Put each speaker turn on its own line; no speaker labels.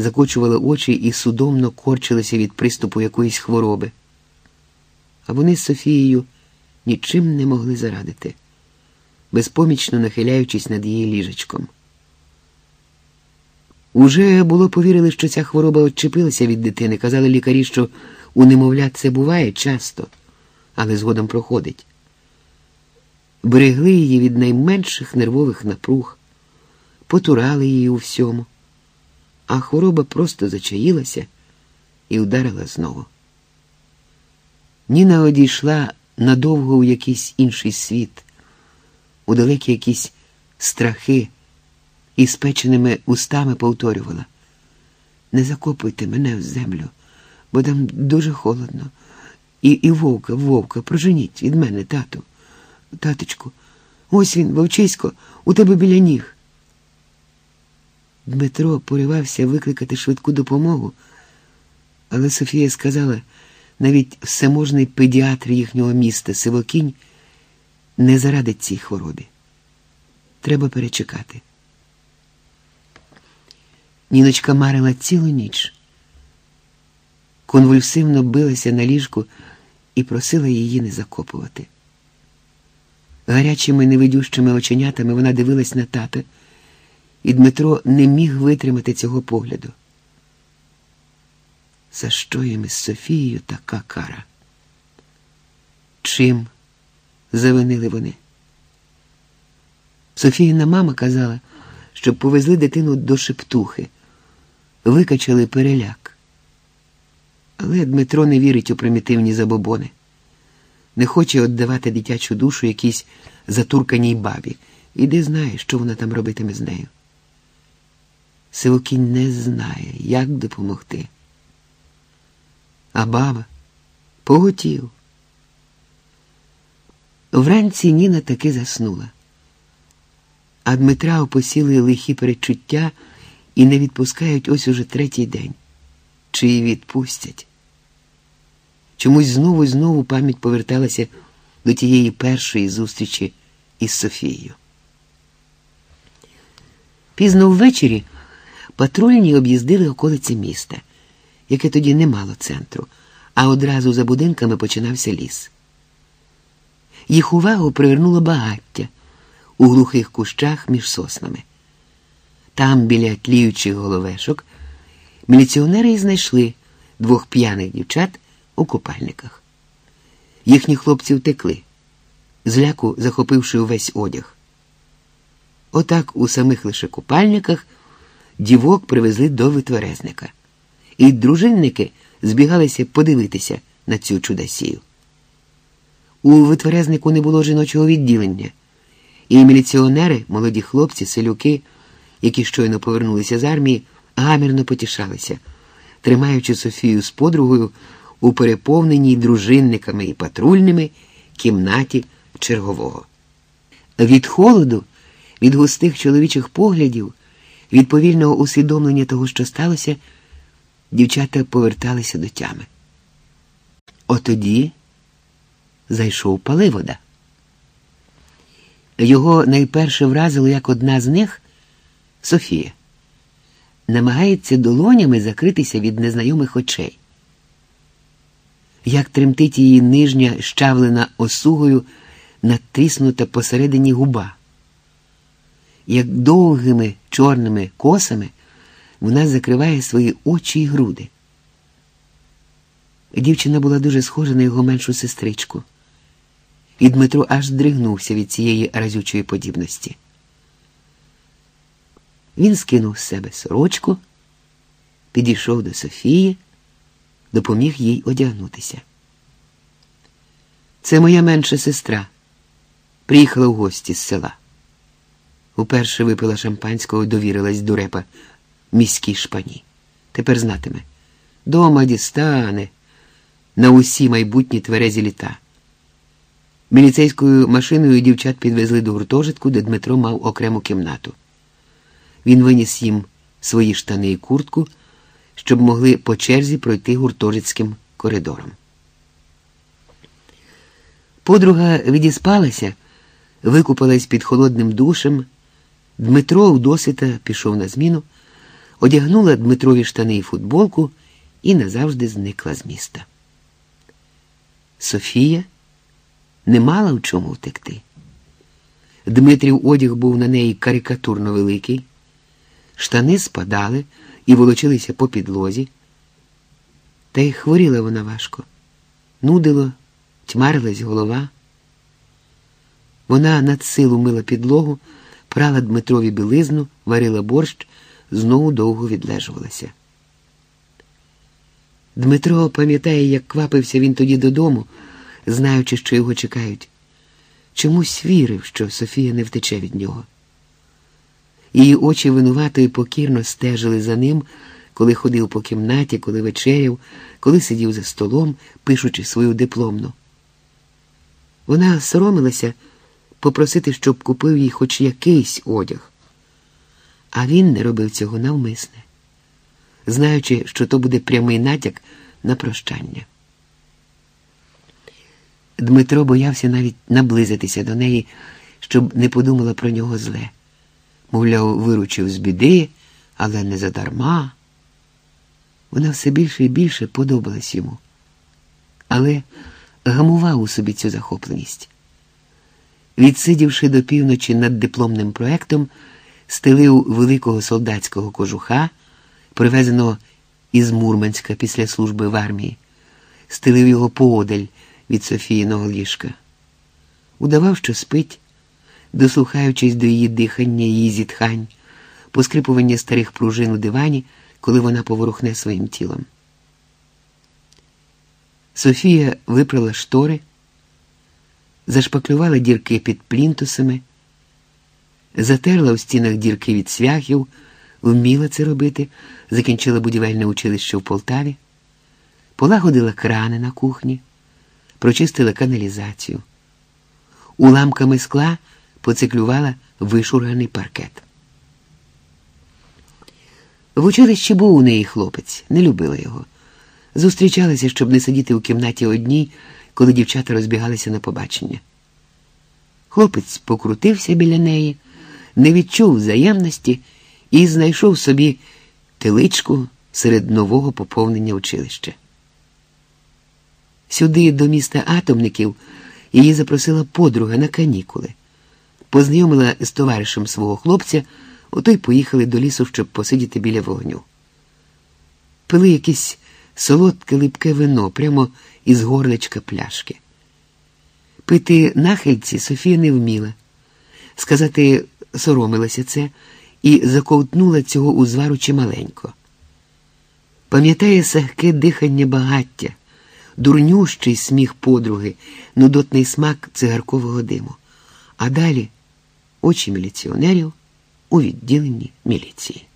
закочували очі і судомно корчилися від приступу якоїсь хвороби. А вони з Софією нічим не могли зарадити, безпомічно нахиляючись над її ліжечком. Уже було повірили, що ця хвороба відчепилася від дитини. Казали лікарі, що у немовлят це буває часто, але згодом проходить. Берегли її від найменших нервових напруг, потурали її у всьому, а хвороба просто зачаїлася і вдарила знову. Ніна одійшла надовго у якийсь інший світ, у далекі якісь страхи і спеченими устами повторювала. Не закопуйте мене в землю, бо там дуже холодно. І і вовка, вовка, проженіть від мене, тату. Таточку, ось він, вовчисько, у тебе біля ніг. Дмитро поривався викликати швидку допомогу, але Софія сказала, навіть всеможний педіатр їхнього міста Сивокінь не зарадить цій хворобі. Треба перечекати. Ніночка марила цілу ніч, конвульсивно билася на ліжку і просила її не закопувати. Гарячими невидющими оченятами вона дивилась на тата, і Дмитро не міг витримати цього погляду. За що їм із Софією така кара? Чим завинили вони? Софіїна мама казала, щоб повезли дитину до шептухи викачали переляк. Але Дмитро не вірить у примітивні забобони, не хоче віддавати дитячу душу якійсь затурканій бабі, і де знає, що вона там робитиме з нею. Сивокінь не знає, як допомогти. А баба поготів. Вранці Ніна таки заснула, а Дмитра опосіли лихі перечуття і не відпускають ось уже третій день. Чи її відпустять? Чомусь знову і знову пам'ять поверталася до тієї першої зустрічі із Софією. Пізно ввечері патрульні об'їздили околиці міста, яке тоді не мало центру, а одразу за будинками починався ліс. Їх увагу привернуло багаття у глухих кущах між соснами. Там, біля тліючих головешок, міліціонери і знайшли двох п'яних дівчат у купальниках. Їхні хлопці втекли, зляку захопивши увесь одяг. Отак у самих лише купальниках дівок привезли до витверезника, і дружинники збігалися подивитися на цю чудосію. У витверезнику не було жіночого відділення, і міліціонери, молоді хлопці, селюки які щойно повернулися з армії, гамірно потішалися, тримаючи Софію з подругою у переповненій дружинниками і патрульними кімнаті чергового. Від холоду, від густих чоловічих поглядів, від повільного усвідомлення того, що сталося, дівчата поверталися до тями. Отоді зайшов паливода. Його найперше вразило, як одна з них Софія намагається долонями закритися від незнайомих очей. Як тремтить її нижня щавлена осугою, натиснута посередині губа, як довгими чорними косами вона закриває свої очі й груди. Дівчина була дуже схожа на його меншу сестричку, і Дмитро аж здригнувся від цієї разючої подібності. Він скинув з себе сорочку, підійшов до Софії, допоміг їй одягнутися. Це моя менша сестра. Приїхала в гості з села. Уперше випила шампанського довірилась дурепа міській шпані. Тепер знатиме. Дома дістане на усі майбутні тверезі літа. Міліцейською машиною дівчат підвезли до гуртожитку, де Дмитро мав окрему кімнату. Він виніс їм свої штани і куртку, щоб могли по черзі пройти гуртожицьким коридором. Подруга відіспалася, викупалась під холодним душем. Дмитро вдосвіта пішов на зміну, одягнула Дмитрові штани і футболку і назавжди зникла з міста. Софія не мала в чому втекти. Дмитрів одяг був на неї карикатурно великий, штани спадали і волочилися по підлозі. Та й хворіла вона важко, нудило, тьмарилась голова. Вона над силу мила підлогу, прала Дмитрові білизну, варила борщ, знову довго відлежувалася. Дмитро пам'ятає, як квапився він тоді додому, знаючи, що його чекають. Чомусь вірив, що Софія не втече від нього. Її очі винувато і покірно стежили за ним, коли ходив по кімнаті, коли вечеряв, коли сидів за столом, пишучи свою дипломну. Вона соромилася попросити, щоб купив їй хоч якийсь одяг. А він не робив цього навмисне, знаючи, що то буде прямий натяк на прощання. Дмитро боявся навіть наблизитися до неї, щоб не подумала про нього зле. Мовляв, виручив з біди, але не задарма. Вона все більше і більше подобалась йому, але гамував у собі цю захопленість. Відсидівши до півночі над дипломним проектом, стелив великого солдатського кожуха, привезеного із Мурманська після служби в армії, стелив його поодаль від Софіїного ліжка. Удавав, що спить, дослухаючись до її дихання, її зітхань, поскрипування старих пружин у дивані, коли вона поворухне своїм тілом. Софія випрала штори, зашпаклювала дірки під плінтусами, затерла у стінах дірки від свяхів, вміла це робити, закінчила будівельне училище в Полтаві, полагодила крани на кухні прочистила каналізацію. Уламками скла поциклювала вишурганий паркет. В училищі був у неї хлопець, не любила його. Зустрічалася, щоб не сидіти у кімнаті одній, коли дівчата розбігалися на побачення. Хлопець покрутився біля неї, не відчув взаємності і знайшов собі теличку серед нового поповнення училища. Сюди, до міста атомників, її запросила подруга на канікули. Познайомила з товаришем свого хлопця, ото й поїхали до лісу, щоб посидіти біля вогню. Пили якесь солодке липке вино прямо із горлечка пляшки. Пити нахильці Софія не вміла. Сказати, соромилася це і заковтнула цього узвару чималенько. Пам'ятає сахке дихання багаття дурнющий сміх подруги, нудотний смак цигаркового диму. А далі очі міліціонерів у відділенні міліції.